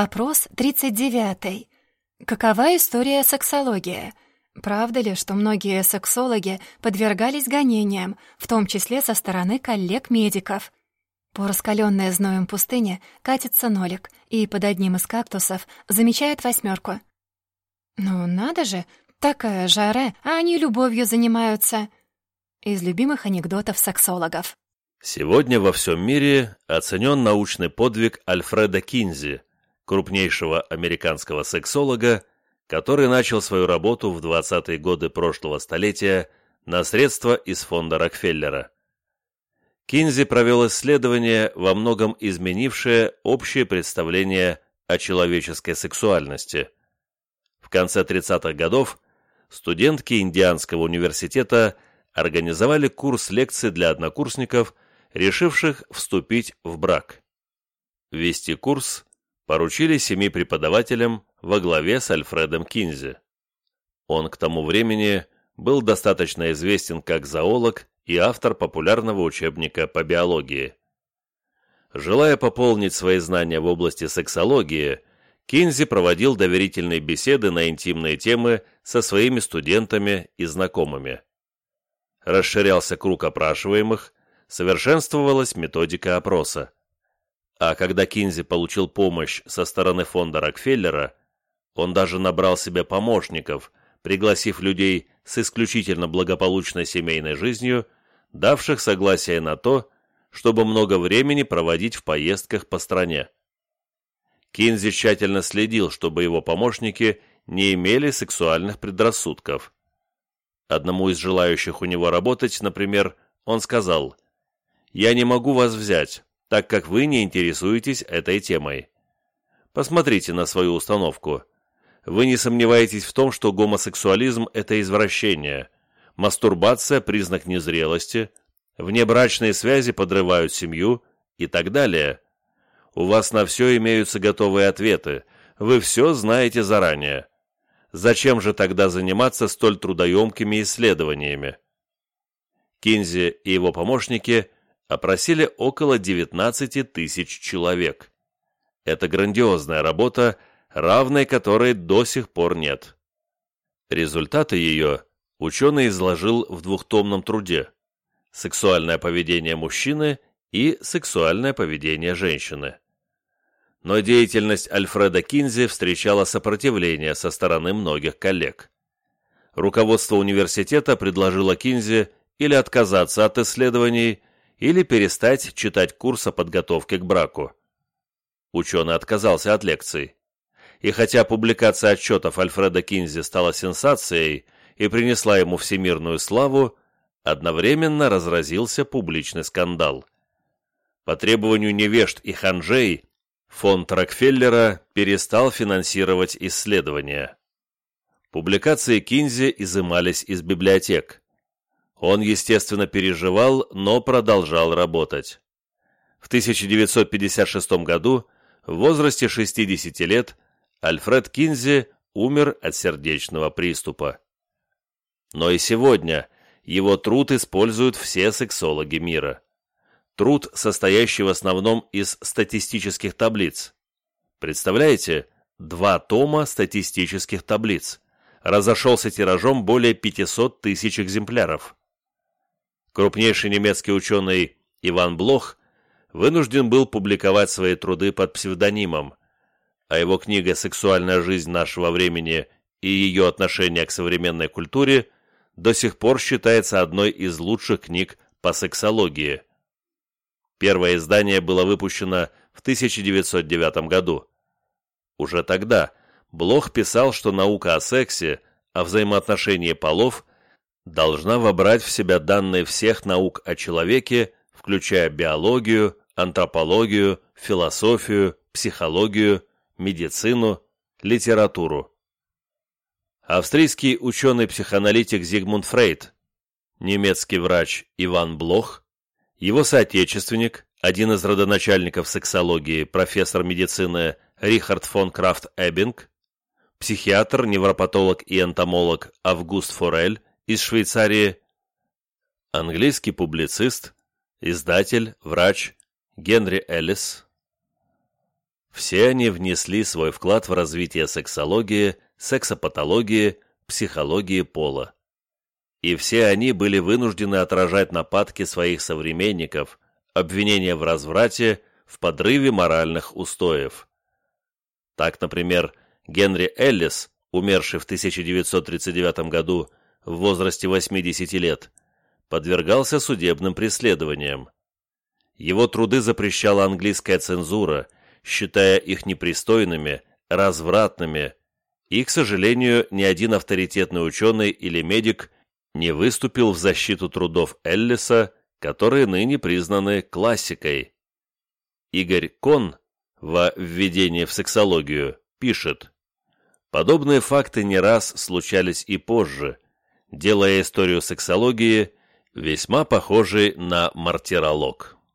Вопрос 39. Какова история сексологии? Правда ли, что многие сексологи подвергались гонениям, в том числе со стороны коллег-медиков? По раскаленной зноем пустыне катится нолик и под одним из кактусов замечает восьмерку. «Ну, надо же, такая жара, а они любовью занимаются!» Из любимых анекдотов сексологов. Сегодня во всем мире оценен научный подвиг Альфреда Кинзи, крупнейшего американского сексолога, который начал свою работу в 20-е годы прошлого столетия на средства из фонда Рокфеллера. Кинзи провел исследование, во многом изменившее общее представление о человеческой сексуальности. В конце 30-х годов студентки Индианского университета организовали курс лекций для однокурсников, решивших вступить в брак. Вести курс поручили семи преподавателям во главе с Альфредом Кинзи. Он к тому времени был достаточно известен как зоолог и автор популярного учебника по биологии. Желая пополнить свои знания в области сексологии, Кинзи проводил доверительные беседы на интимные темы со своими студентами и знакомыми. Расширялся круг опрашиваемых, совершенствовалась методика опроса. А когда Кинзи получил помощь со стороны фонда Рокфеллера, он даже набрал себе помощников, пригласив людей с исключительно благополучной семейной жизнью, давших согласие на то, чтобы много времени проводить в поездках по стране. Кинзи тщательно следил, чтобы его помощники не имели сексуальных предрассудков. Одному из желающих у него работать, например, он сказал «Я не могу вас взять, так как вы не интересуетесь этой темой. Посмотрите на свою установку. Вы не сомневаетесь в том, что гомосексуализм – это извращение, мастурбация – признак незрелости, внебрачные связи подрывают семью и так далее. У вас на все имеются готовые ответы, вы все знаете заранее. Зачем же тогда заниматься столь трудоемкими исследованиями? Кинзи и его помощники – опросили около 19 тысяч человек. Это грандиозная работа, равной которой до сих пор нет. Результаты ее ученый изложил в двухтомном труде «Сексуальное поведение мужчины» и «Сексуальное поведение женщины». Но деятельность Альфреда Кинзи встречала сопротивление со стороны многих коллег. Руководство университета предложило Кинзи или отказаться от исследований, или перестать читать курс о подготовке к браку. Ученый отказался от лекций. И хотя публикация отчетов Альфреда Кинзи стала сенсацией и принесла ему всемирную славу, одновременно разразился публичный скандал. По требованию невежд и ханжей фонд Рокфеллера перестал финансировать исследования. Публикации Кинзи изымались из библиотек. Он, естественно, переживал, но продолжал работать. В 1956 году, в возрасте 60 лет, Альфред Кинзи умер от сердечного приступа. Но и сегодня его труд используют все сексологи мира. Труд, состоящий в основном из статистических таблиц. Представляете, два тома статистических таблиц. Разошелся тиражом более 500 тысяч экземпляров крупнейший немецкий ученый Иван Блох вынужден был публиковать свои труды под псевдонимом, а его книга «Сексуальная жизнь нашего времени» и ее отношение к современной культуре до сих пор считается одной из лучших книг по сексологии. Первое издание было выпущено в 1909 году. Уже тогда Блох писал, что наука о сексе, о взаимоотношении полов должна вобрать в себя данные всех наук о человеке, включая биологию, антропологию, философию, психологию, медицину, литературу. Австрийский ученый-психоаналитик Зигмунд Фрейд, немецкий врач Иван Блох, его соотечественник, один из родоначальников сексологии, профессор медицины Рихард фон Крафт Эббинг, психиатр, невропатолог и энтомолог Август Форель, из Швейцарии, английский публицист, издатель, врач Генри Эллис, Все они внесли свой вклад в развитие сексологии, сексопатологии, психологии пола. И все они были вынуждены отражать нападки своих современников, обвинения в разврате, в подрыве моральных устоев. Так, например, Генри Эллис, умерший в 1939 году в возрасте 80 лет, подвергался судебным преследованиям. Его труды запрещала английская цензура, считая их непристойными, развратными, и, к сожалению, ни один авторитетный ученый или медик не выступил в защиту трудов Эллиса, которые ныне признаны классикой. Игорь Кон во «Введении в сексологию» пишет, «Подобные факты не раз случались и позже, делая историю сексологии весьма похожей на мартиролог».